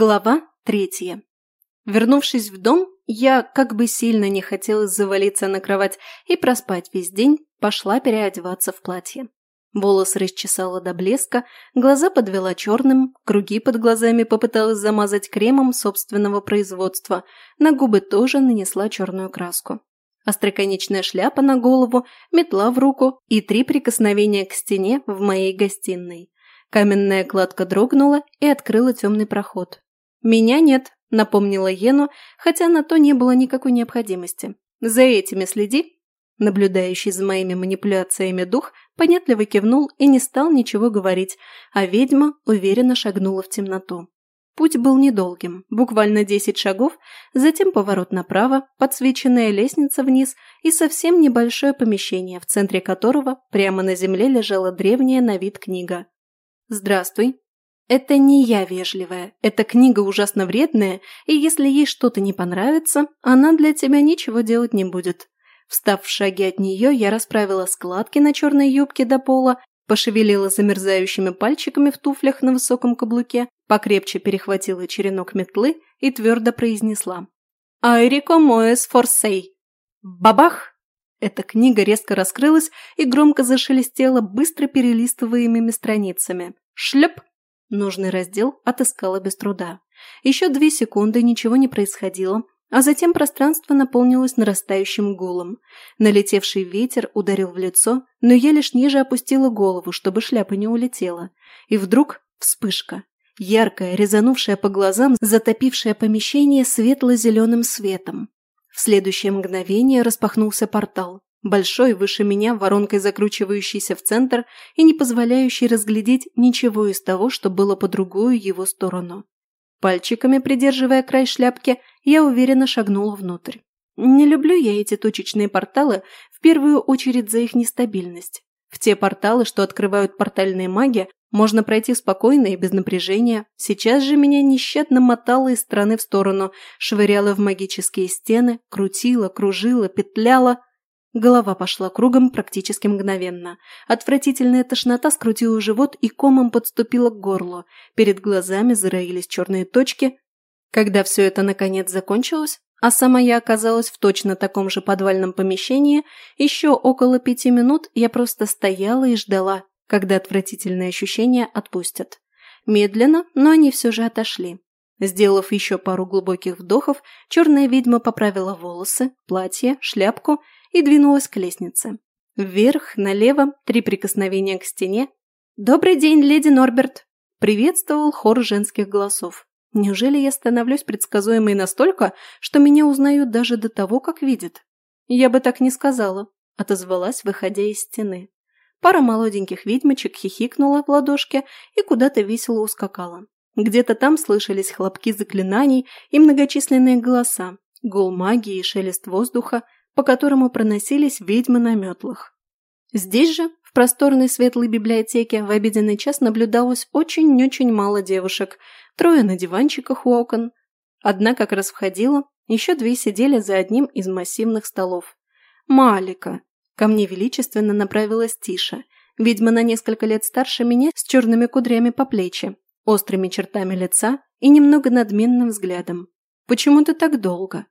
Глава третья. Вернувшись в дом, я, как бы сильно не хотела завалиться на кровать и проспать весь день, пошла переодеваться в платье. Волосы расчесала до блеска, глаза подвела черным, круги под глазами попыталась замазать кремом собственного производства, на губы тоже нанесла черную краску. Остроконечная шляпа на голову, метла в руку и три прикосновения к стене в моей гостиной. Каменная кладка дрогнула и открыла темный проход. «Меня нет», – напомнила Ену, хотя на то не было никакой необходимости. «За этими следи». Наблюдающий за моими манипуляциями дух понятливо кивнул и не стал ничего говорить, а ведьма уверенно шагнула в темноту. Путь был недолгим, буквально десять шагов, затем поворот направо, подсвеченная лестница вниз и совсем небольшое помещение, в центре которого прямо на земле лежала древняя на вид книга. «Здравствуй». «Это не я вежливая, эта книга ужасно вредная, и если ей что-то не понравится, она для тебя ничего делать не будет». Встав в шаге от нее, я расправила складки на черной юбке до пола, пошевелила замерзающими пальчиками в туфлях на высоком каблуке, покрепче перехватила черенок метлы и твердо произнесла. «Айрико моэс форсей!» Бабах! Эта книга резко раскрылась и громко зашелестела быстро перелистываемыми страницами. Шлеп! Нужный раздел отыскала без труда. Еще две секунды ничего не происходило, а затем пространство наполнилось нарастающим гулом. Налетевший ветер ударил в лицо, но я лишь ниже опустила голову, чтобы шляпа не улетела. И вдруг вспышка. Яркая, резанувшая по глазам, затопившая помещение светло-зеленым светом. В следующее мгновение распахнулся портал. Большой, выше меня, воронкой закручивающийся в центр и не позволяющий разглядеть ничего из того, что было по другую его сторону. Пальчиками придерживая край шляпки, я уверенно шагнула внутрь. Не люблю я эти точечные порталы, в первую очередь за их нестабильность. В те порталы, что открывают портальные маги, можно пройти спокойно и без напряжения. Сейчас же меня нещадно мотало из стороны в сторону, швыряло в магические стены, крутило, кружило, петляло. Голова пошла кругом практически мгновенно. Отвратительная тошнота скрутила живот и комом подступила к горлу. Перед глазами зароились черные точки. Когда все это наконец закончилось, а сама я оказалась в точно таком же подвальном помещении, еще около пяти минут я просто стояла и ждала, когда отвратительные ощущения отпустят. Медленно, но они все же отошли. Сделав еще пару глубоких вдохов, черная ведьма поправила волосы, платье, шляпку и двинулась к лестнице. Вверх, налево, три прикосновения к стене. «Добрый день, леди Норберт!» Приветствовал хор женских голосов. Неужели я становлюсь предсказуемой настолько, что меня узнают даже до того, как видят? Я бы так не сказала, отозвалась, выходя из стены. Пара молоденьких ведьмочек хихикнула в ладошке и куда-то весело ускакала. Где-то там слышались хлопки заклинаний и многочисленные голоса, гул магии и шелест воздуха, по которому проносились ведьмы на метлах. Здесь же, в просторной светлой библиотеке, в обеденный час наблюдалось очень-очень мало девушек, трое на диванчиках у окон. Одна как раз входила, еще две сидели за одним из массивных столов. «Малика!» Ко мне величественно направилась Тиша, ведьма на несколько лет старше меня с черными кудрями по плечи, острыми чертами лица и немного надменным взглядом. «Почему ты так долго?»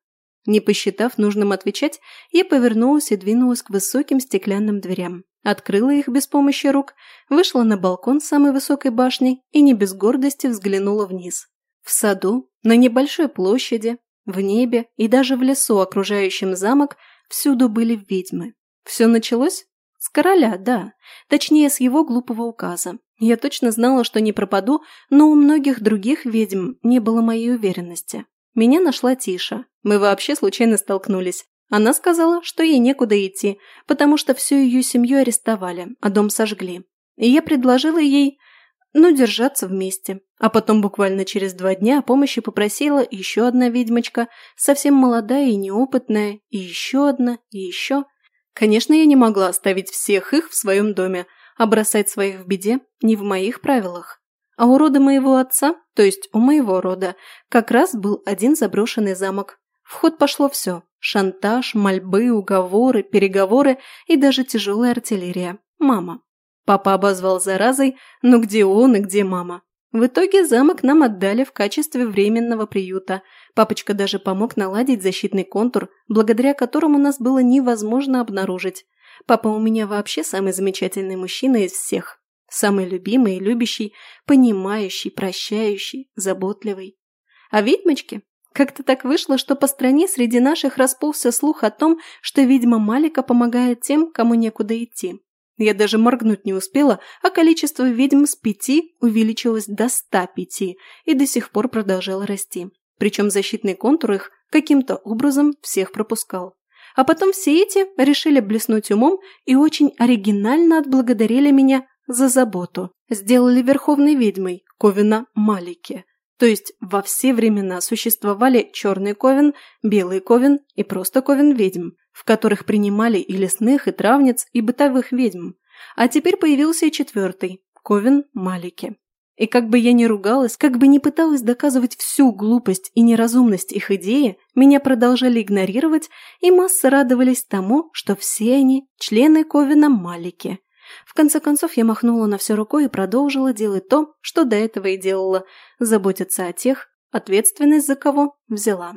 Не посчитав нужным отвечать, я повернулась и двинулась к высоким стеклянным дверям. Открыла их без помощи рук, вышла на балкон самой высокой башни и не без гордости взглянула вниз. В саду, на небольшой площади, в небе и даже в лесу, окружающем замок, всюду были ведьмы. Все началось? С короля, да. Точнее, с его глупого указа. Я точно знала, что не пропаду, но у многих других ведьм не было моей уверенности. Меня нашла Тиша. Мы вообще случайно столкнулись. Она сказала, что ей некуда идти, потому что всю ее семью арестовали, а дом сожгли. И я предложила ей, ну, держаться вместе. А потом буквально через два дня о помощи попросила еще одна ведьмочка, совсем молодая и неопытная, и еще одна, и еще. Конечно, я не могла оставить всех их в своем доме, а бросать своих в беде не в моих правилах. А у рода моего отца, то есть у моего рода, как раз был один заброшенный замок. В ход пошло все – шантаж, мольбы, уговоры, переговоры и даже тяжелая артиллерия. Мама. Папа обозвал заразой, но где он и где мама? В итоге замок нам отдали в качестве временного приюта. Папочка даже помог наладить защитный контур, благодаря которому нас было невозможно обнаружить. Папа у меня вообще самый замечательный мужчина из всех. Самый любимый и любящий, понимающий, прощающий, заботливый. А ведьмочки? Как-то так вышло, что по стране среди наших расползся слух о том, что ведьма Малика помогает тем, кому некуда идти. Я даже моргнуть не успела, а количество ведьм с пяти увеличилось до ста пяти и до сих пор продолжало расти. Причем защитный контур их каким-то образом всех пропускал. А потом все эти решили блеснуть умом и очень оригинально отблагодарили меня за заботу. Сделали верховной ведьмой Ковина Малики. То есть во все времена существовали черный ковен, белый ковен и просто ковен ведьм, в которых принимали и лесных, и травниц, и бытовых ведьм. А теперь появился и четвертый – ковен Малики. И как бы я ни ругалась, как бы ни пыталась доказывать всю глупость и неразумность их идеи, меня продолжали игнорировать, и массы радовались тому, что все они – члены Ковина Малики. В конце концов я махнула на все рукой и продолжила делать то, что до этого и делала – заботиться о тех, ответственность за кого взяла.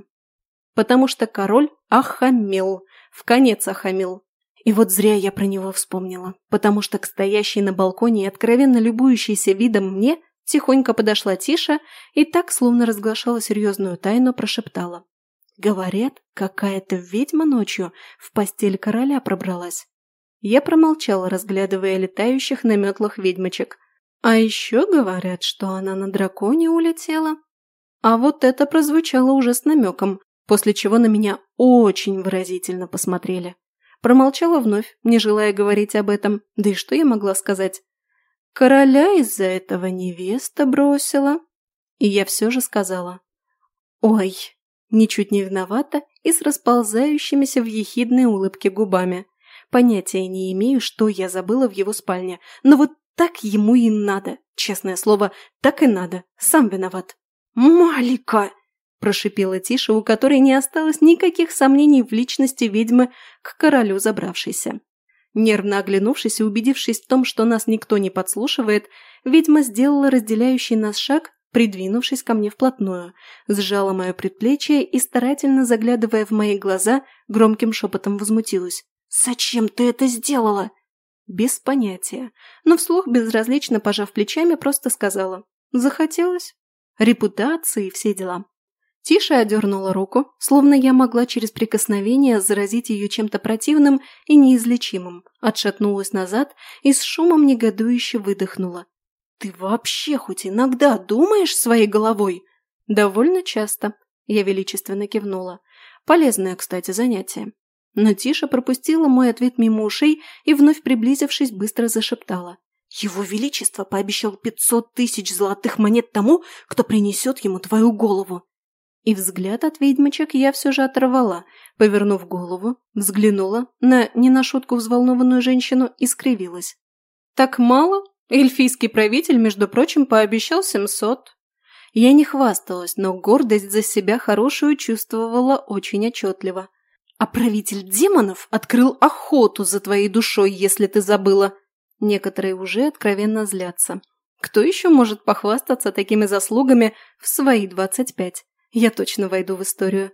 Потому что король охамел, в конец охамел. И вот зря я про него вспомнила, потому что к стоящей на балконе и откровенно любующейся видом мне тихонько подошла Тиша и так, словно разглашала серьезную тайну, прошептала. Говорят, какая-то ведьма ночью в постель короля пробралась. Я промолчала, разглядывая летающих на метлах ведьмочек. А еще говорят, что она на драконе улетела. А вот это прозвучало уже с намеком, после чего на меня очень выразительно посмотрели. Промолчала вновь, не желая говорить об этом, да и что я могла сказать? Короля из-за этого невеста бросила. И я все же сказала. Ой, ничуть не виновата и с расползающимися в ехидной улыбке губами. Понятия не имею, что я забыла в его спальне, но вот так ему и надо. Честное слово, так и надо. Сам виноват. «Малика!» – прошипела Тиша, у которой не осталось никаких сомнений в личности ведьмы к королю забравшейся. Нервно оглянувшись и убедившись в том, что нас никто не подслушивает, ведьма сделала разделяющий нас шаг, придвинувшись ко мне вплотную, сжала мое предплечье и, старательно заглядывая в мои глаза, громким шепотом возмутилась. «Зачем ты это сделала?» Без понятия, но вслух безразлично пожав плечами, просто сказала. «Захотелось. Репутации и все дела». Тиша одернула руку, словно я могла через прикосновение заразить ее чем-то противным и неизлечимым, отшатнулась назад и с шумом негодующе выдохнула. «Ты вообще хоть иногда думаешь своей головой?» «Довольно часто», – я величественно кивнула. «Полезное, кстати, занятие». Но Тиша пропустила мой ответ мимо ушей и, вновь приблизившись, быстро зашептала. «Его Величество пообещал пятьсот тысяч золотых монет тому, кто принесет ему твою голову». И взгляд от ведьмочек я все же оторвала, повернув голову, взглянула на не на шутку взволнованную женщину и скривилась. «Так мало? Эльфийский правитель, между прочим, пообещал семьсот». Я не хвасталась, но гордость за себя хорошую чувствовала очень отчетливо. А правитель демонов открыл охоту за твоей душой, если ты забыла. Некоторые уже откровенно злятся. Кто еще может похвастаться такими заслугами в свои двадцать пять? Я точно войду в историю.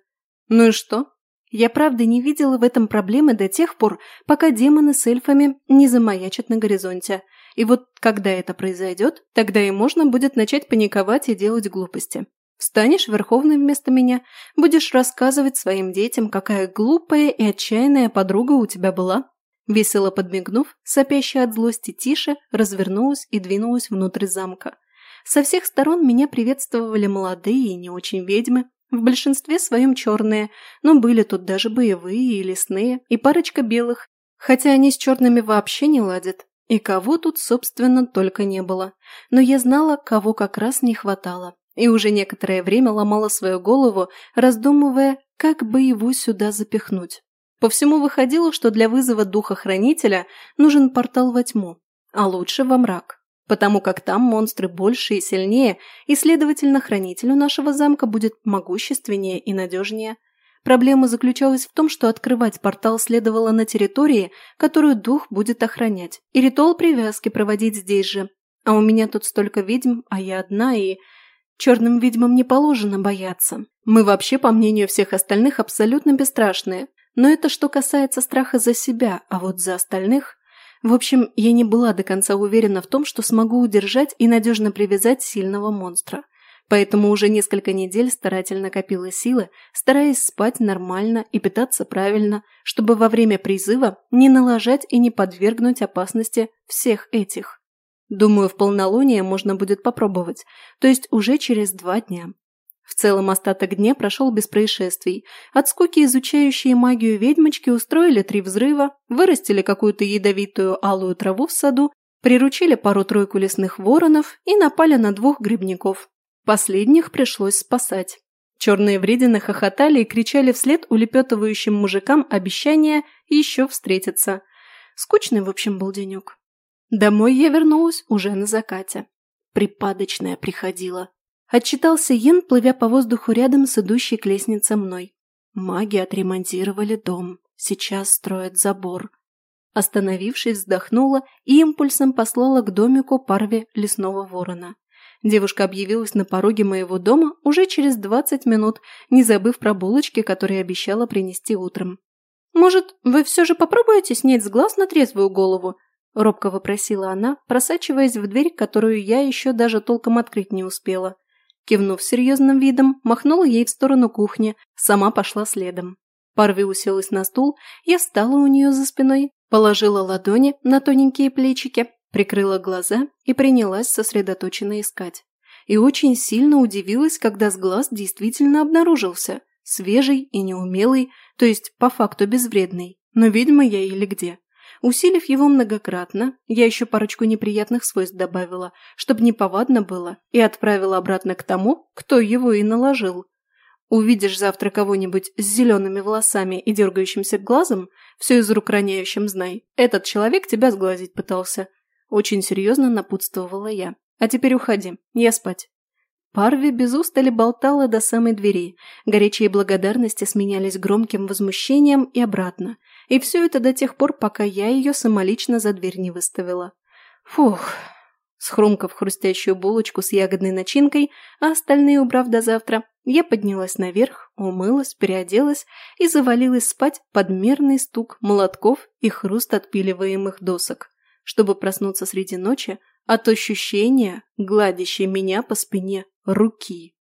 Ну и что? Я правда не видела в этом проблемы до тех пор, пока демоны с эльфами не замаячат на горизонте. И вот когда это произойдет, тогда и можно будет начать паниковать и делать глупости. Встанешь верховной вместо меня, будешь рассказывать своим детям, какая глупая и отчаянная подруга у тебя была». Весело подмигнув, сопящая от злости тише, развернулась и двинулась внутрь замка. Со всех сторон меня приветствовали молодые и не очень ведьмы, в большинстве своем черные, но были тут даже боевые и лесные, и парочка белых, хотя они с черными вообще не ладят. И кого тут, собственно, только не было. Но я знала, кого как раз не хватало и уже некоторое время ломала свою голову, раздумывая, как бы его сюда запихнуть. По всему выходило, что для вызова духа-хранителя нужен портал во тьму, а лучше во мрак, потому как там монстры больше и сильнее, и, следовательно, хранителю нашего замка будет могущественнее и надежнее. Проблема заключалась в том, что открывать портал следовало на территории, которую дух будет охранять, и ритуал привязки проводить здесь же, А у меня тут столько ведьм, а я одна, и... Черным ведьмам не положено бояться. Мы вообще, по мнению всех остальных, абсолютно бесстрашные. Но это что касается страха за себя, а вот за остальных... В общем, я не была до конца уверена в том, что смогу удержать и надежно привязать сильного монстра. Поэтому уже несколько недель старательно копила силы, стараясь спать нормально и питаться правильно, чтобы во время призыва не налажать и не подвергнуть опасности всех этих. Думаю, в полнолуние можно будет попробовать, то есть уже через два дня. В целом остаток дня прошел без происшествий. От скуки изучающие магию ведьмочки устроили три взрыва, вырастили какую-то ядовитую алую траву в саду, приручили пару-тройку лесных воронов и напали на двух грибников. Последних пришлось спасать. Черные вредины хохотали и кричали вслед улепетывающим мужикам обещания еще встретиться. Скучный, в общем, был денек. Домой я вернулась уже на закате. Припадочная приходила. Отчитался Йен, плывя по воздуху рядом с идущей к лестнице мной. Маги отремонтировали дом. Сейчас строят забор. Остановившись, вздохнула и импульсом послала к домику парве лесного ворона. Девушка объявилась на пороге моего дома уже через 20 минут, не забыв про булочки, которые обещала принести утром. «Может, вы все же попробуете снять с глаз на трезвую голову?» – робко вопросила она, просачиваясь в дверь, которую я еще даже толком открыть не успела. Кивнув серьезным видом, махнула ей в сторону кухни, сама пошла следом. Парви уселась на стул, я встала у нее за спиной, положила ладони на тоненькие плечики, прикрыла глаза и принялась сосредоточенно искать. И очень сильно удивилась, когда с глаз действительно обнаружился, свежий и неумелый, то есть по факту безвредный. Но видимо я или где. Усилив его многократно, я еще парочку неприятных свойств добавила, чтобы неповадно было, и отправила обратно к тому, кто его и наложил. Увидишь завтра кого-нибудь с зелеными волосами и дергающимся глазом, все из рук роняющим знай, этот человек тебя сглазить пытался. Очень серьезно напутствовала я. А теперь уходи, я спать. Парви без устали болтала до самой двери. Горячие благодарности сменялись громким возмущением и обратно. И все это до тех пор, пока я ее самолично за дверь не выставила. Фух. Схрумкав хрустящую булочку с ягодной начинкой, а остальные убрав до завтра, я поднялась наверх, умылась, переоделась и завалилась спать под мерный стук молотков и хруст отпиливаемых досок, чтобы проснуться среди ночи от ощущения, гладящей меня по спине руки.